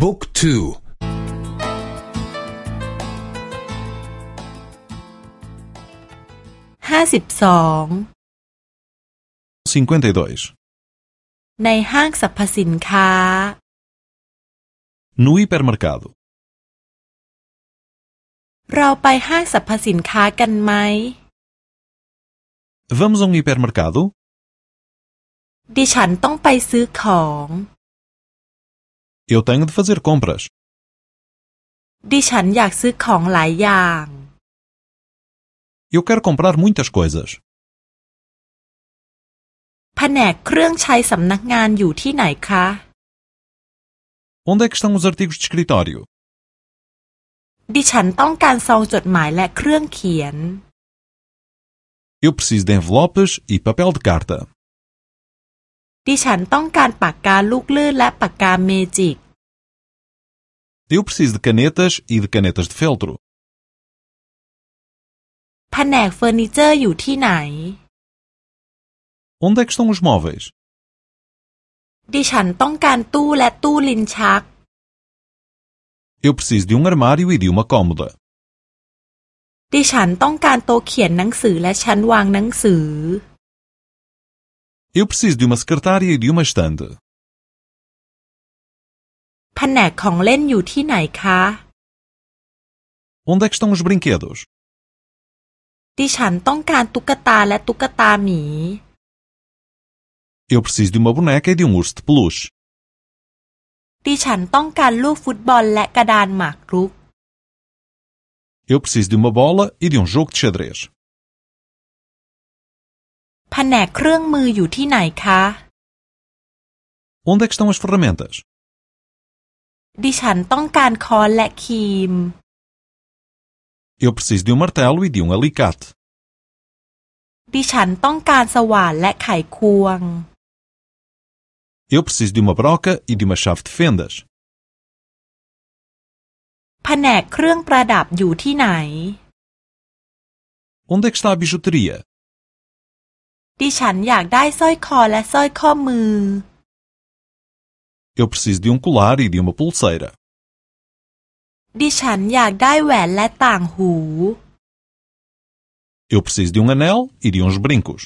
บุ๊กทูห้าสิบสอง 52. ในห้างสรรพสินค้า No hipermercado. เราไปห้างสรรพสินค้ากันไหม Vamos a um hipermercado? ดิฉันต้องไปซื้อของ Eu tenho de fazer compras. ดิฉันอยากซื้อของหลายอย่าง Eu quero comprar muitas coisas. แผนกเครื่องใช้สำนักงานอยู่ที่ไหนคะ Onde é que estão os artigos de escritório? ดิฉันต้องการซองจดหมายและเครื่องเขียน Eu preciso de envelopes e papel de carta. ดิฉันต้องการปากกาลูกลื่นและปากกาเมจิก Eu preciso de canetas e de canetas de feltro. แผนกเฟอร์นิเจอร์อยู่ที่ไหน Onde é que estão os móveis? ดิฉันต้องการตู้และตู้ลิ้นชัก Eu preciso de um armário e de uma cômoda. ดิฉันต้องการโต๊ะเขียนหนังสือและชั้นวางหนังสือ Eu preciso de uma secretária e de uma estante. แผนกของเล่นอยู่ที่ไหนคะ Onde é que estão os brinquedos? ดิฉันต้องการตุ๊กตาและตุ๊กตาหมี Eu preciso de uma boneca e de um urso de peluche. ดิฉันต้องการลูกฟุตบอลและกระดานหมากรุก Eu preciso de uma bola e de um jogo de xadrez. แผนกเครื่องมืออยู่ที่ไหนคะ Onde é que estão as ferramentas? ดิฉันต้องการค้อนและครีม Eu preciso de um martelo e de um alicate. ดิฉันต้องการสว่านและไขควง Eu preciso de uma broca e de uma chave de fendas. แผนกเครื่องประดับอยู่ที่ไหน Onde é que está a bijuteria? ดิฉันอยากได้สร้อยคอและสร้อยข้อมือ Eu preciso de um colar e de uma pulseira. ดิฉันอยากได้แหวนและต่างหู Eu preciso de um anel e de uns brincos.